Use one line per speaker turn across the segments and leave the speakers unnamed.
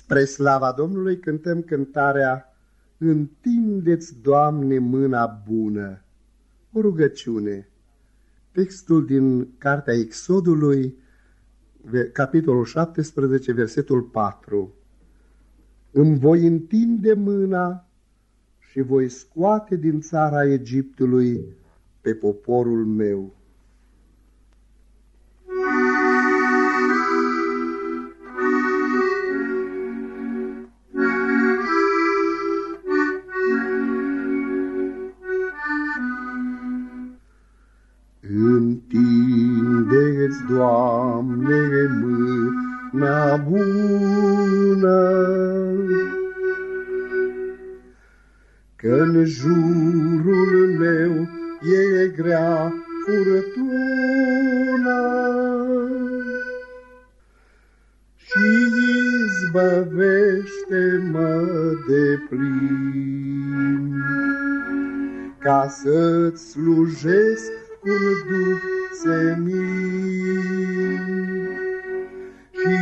Spre slava Domnului cântăm cântarea Întindeți, Doamne, mâna bună. O rugăciune. Textul din Cartea Exodului, capitolul 17, versetul 4. Îmi voi întinde mâna și voi scoate din țara Egiptului pe poporul meu. Întindeți, Doamne, mâna bună, Că-n jurul meu e grea furtuna Și izbăvește-mă de plin Ca să-ți slujesc un duh senin și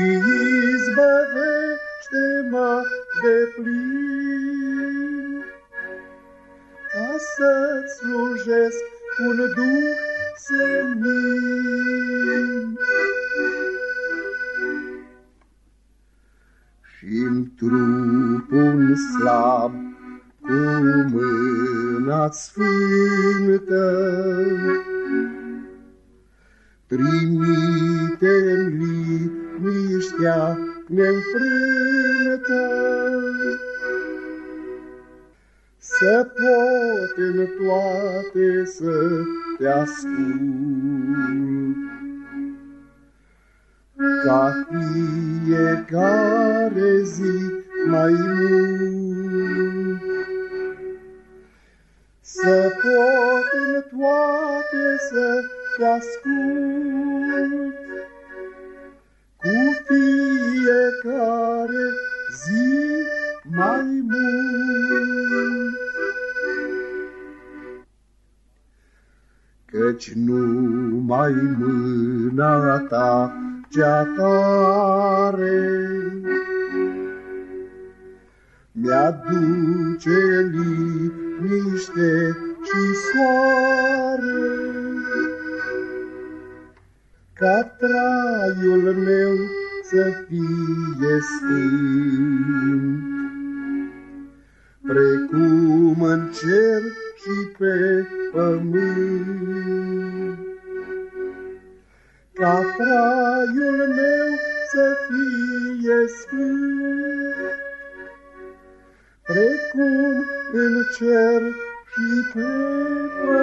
izbăvește-mă de plin ca să-ți slujesc un duh senin. Și-n trupul slab cu mâna sfântă Trimite-mi liniștea neînfrântă, Să pot în toate să te ascult. Ca fiecare zi mai mult, Să pot în toate să te ascult cu fiecare zi mai mult. Căci numai mâna ta cea tare mi-aduce liniște și soare ca traiul meu să fie sfânt. Precum în cer și pe pământ. Ca traiul meu să fie sfânt, Precum în cer și pe pământ.